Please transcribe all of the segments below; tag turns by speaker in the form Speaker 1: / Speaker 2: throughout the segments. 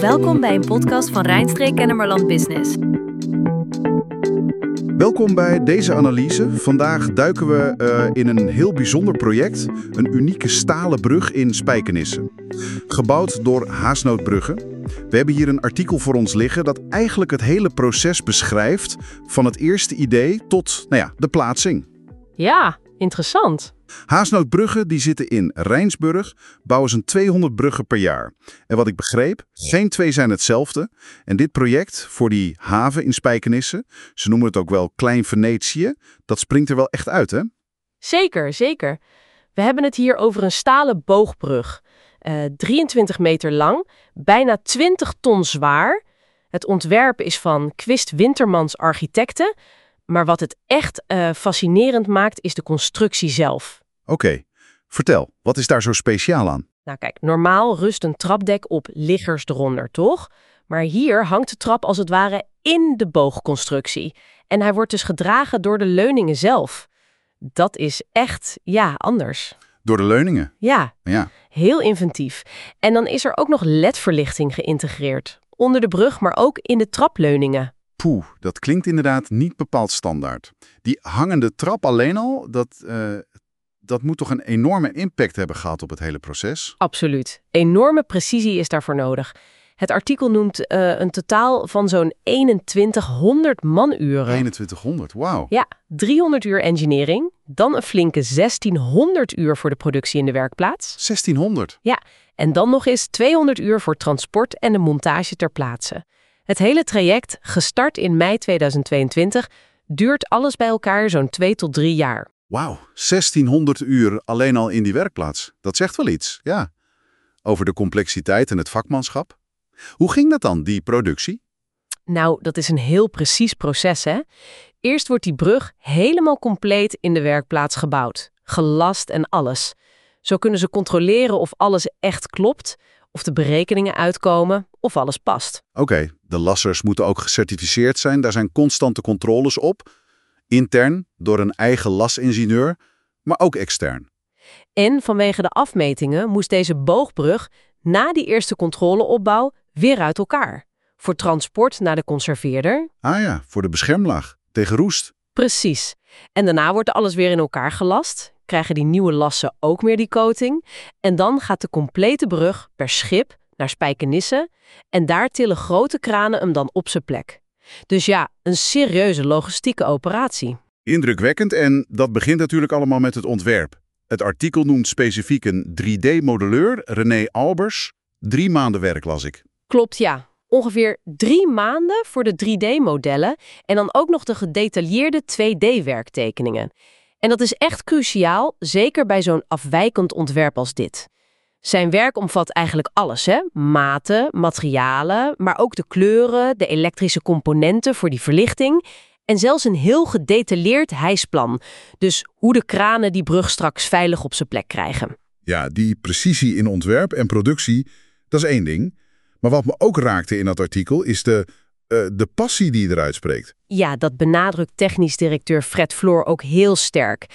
Speaker 1: Welkom bij een podcast van Rijnstreek Kennemerland Business.
Speaker 2: Welkom bij deze analyse. Vandaag duiken we eh, in een heel bijzonder project. Een unieke stalen brug in Spijkenisse. Gebouwd door Haasnootbruggen. We hebben hier een artikel voor ons liggen dat eigenlijk het hele proces beschrijft... van het eerste idee tot nou ja, de plaatsing.
Speaker 3: Ja, interessant.
Speaker 2: Haasnootbruggen die zitten in Rijnsburg, bouwen ze 200 bruggen per jaar. En wat ik begreep, geen twee zijn hetzelfde. En dit project voor die haven in Spijkenisse, ze noemen het ook wel Klein Venetië, dat springt er wel echt uit, hè?
Speaker 3: Zeker, zeker. We hebben het hier over een stalen boogbrug. Eh 23 meter lang, bijna 20 ton zwaar. Het ontwerp is van Quist Wintermans Architecten. Maar wat het echt eh, fascinerend maakt, is de constructie zelf.
Speaker 2: Oké, vertel, wat is daar zo speciaal aan?
Speaker 3: Nou kijk, normaal rust een trapdek op liggers eronder, toch? Maar hier hangt de trap als het ware in de boogconstructie. En hij wordt dus gedragen door de leuningen zelf. Dat is echt, ja, anders.
Speaker 2: Door de leuningen.
Speaker 3: Ja,
Speaker 2: Ja,
Speaker 3: heel inventief. En dan is er ook nog LED-verlichting geïntegreerd. Onder de brug, maar ook in de trapleuningen.
Speaker 2: Poeh, dat klinkt inderdaad niet bepaald standaard. Die hangende trap alleen al, dat, eh, dat moet toch een enorme impact hebben gehad op het hele proces?
Speaker 3: Absoluut. Enorme precisie is daarvoor nodig. Het artikel noemt eh, een totaal van zo'n 2100 manuren.
Speaker 2: 2100, wauw.
Speaker 3: Ja, 300 uur engineering, dan een flinke 1600 uur voor de productie in de werkplaats.
Speaker 2: 1600.
Speaker 3: Ja, en dan nog eens 200 uur voor transport en de montage ter plaatse. Het hele traject, gestart in mei 2022, duurt alles bij elkaar zo'n 2 tot 3 jaar.
Speaker 2: Wauw, 1600 uur alleen al in die werkplaats. Dat zegt wel iets, ja. Over de complexiteit en het vakmanschap. Hoe ging dat dan, die productie?
Speaker 3: Nou, dat is een heel precies proces, hè? Eerst wordt die brug helemaal compleet in de werkplaats gebouwd. Gelast en alles. Zo kunnen ze controleren of alles echt klopt, of de berekeningen uitkomen, of alles past.
Speaker 2: Oké, de lassers moeten ook gecertificeerd zijn. Daar zijn constante controles op. Intern, door een eigen lasingenieur, maar ook extern.
Speaker 3: En vanwege de afmetingen moest deze boogbrug na die eerste controleopbouw weer uit elkaar. Voor transport naar de conserveerder.
Speaker 2: Ah ja, voor de beschermlaag. Tegen roest.
Speaker 3: Precies. En daarna wordt alles weer in elkaar gelast. Krijgen die nieuwe lassen ook meer die coating. En dan gaat de complete brug per schip naar Spijkenisse. En daar tillen grote kranen hem dan op zijn plek. Dus ja, een serieuze logistieke operatie.
Speaker 2: Indrukwekkend en dat begint natuurlijk allemaal met het ontwerp. Het artikel noemt specifiek een 3D-modelleur, René Albers. Drie maanden werk las ik.
Speaker 3: Klopt, ja. Ongeveer drie maanden voor de 3D-modellen en dan ook nog de gedetailleerde 2D-werktekeningen. En dat is echt cruciaal, zeker bij zo'n afwijkend ontwerp als dit. Zijn werk omvat eigenlijk alles, hè? Maten, materialen, maar ook de kleuren, de elektrische componenten voor die verlichting en zelfs een heel gedetailleerd hijsplan. Dus hoe de kranen die brug straks veilig op zijn plek krijgen.
Speaker 2: Ja, die precisie in ontwerp en productie, dat is één ding. Maar wat me ook raakte in dat artikel is de, eh, de passie die eruit spreekt.
Speaker 3: Ja, dat benadrukt technisch directeur Fred Floor ook heel sterk.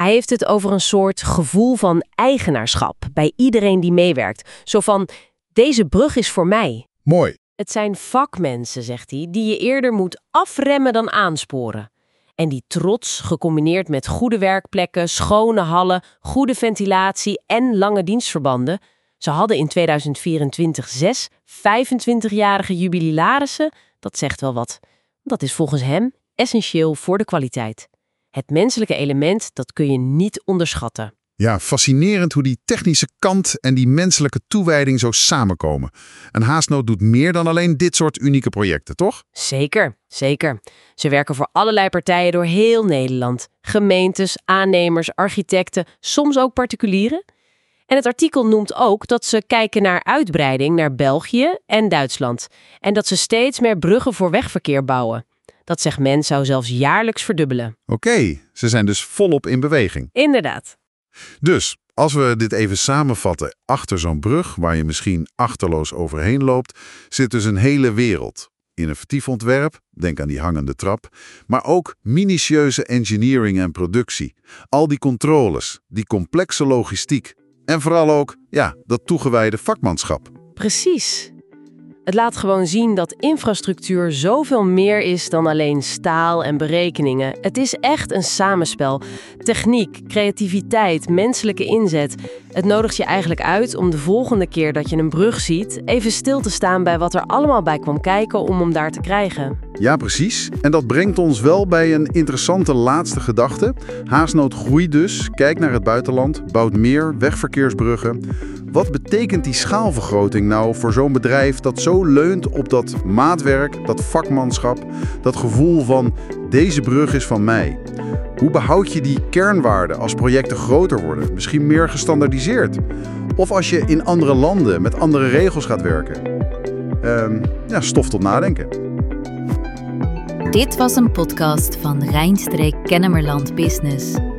Speaker 3: Hij heeft het over een soort gevoel van eigenaarschap bij iedereen die meewerkt. Zo van, deze brug is voor mij.
Speaker 2: Mooi.
Speaker 3: Het zijn vakmensen, zegt hij, die je eerder moet afremmen dan aansporen. En die trots, gecombineerd met goede werkplekken, schone hallen, goede ventilatie en lange dienstverbanden. Ze hadden in 2024 zes 25-jarige jubilarissen. Dat zegt wel wat. Dat is volgens hem essentieel voor de kwaliteit. Het menselijke element, dat kun je niet onderschatten.
Speaker 2: Ja, fascinerend hoe die technische kant en die menselijke toewijding zo samenkomen. En Haasnoot doet meer dan alleen dit soort unieke projecten, toch?
Speaker 3: Zeker, zeker. Ze werken voor allerlei partijen door heel Nederland. Gemeentes, aannemers, architecten, soms ook particulieren. En het artikel noemt ook dat ze kijken naar uitbreiding naar België en Duitsland. En dat ze steeds meer bruggen voor wegverkeer bouwen. Dat segment zou zelfs jaarlijks verdubbelen.
Speaker 2: Oké, ze zijn dus volop in beweging.
Speaker 3: Inderdaad.
Speaker 2: Dus, als we dit even samenvatten, achter zo'n brug, waar je misschien achterloos overheen loopt, zit dus een hele wereld. Innovatief ontwerp, denk aan die hangende trap, maar ook minutieuze engineering en productie. Al die controles, die complexe logistiek En vooral ook, ja, dat toegewijde vakmanschap.
Speaker 3: Precies. Het laat gewoon zien dat infrastructuur zoveel meer is dan alleen staal en berekeningen. Het is echt een samenspel. Techniek, creativiteit, menselijke inzet. Het nodigt je eigenlijk uit om de volgende keer dat je een brug ziet... even stil te staan bij wat er allemaal bij kwam kijken om hem daar te krijgen.
Speaker 2: Ja, precies. En dat brengt ons wel bij een interessante laatste gedachte. Haasnood groeit dus, kijkt naar het buitenland, bouwt meer wegverkeersbruggen... Wat betekent die schaalvergroting nou voor zo'n bedrijf dat zo leunt op dat maatwerk, dat vakmanschap, dat gevoel van deze brug is van mij? Hoe behoud je die kernwaarden als projecten groter worden, misschien meer gestandardiseerd? Of als je in andere landen met andere regels gaat werken? Ehm, ja, stof tot nadenken.
Speaker 1: Dit was een podcast van Rijnstreek Kennemerland Business.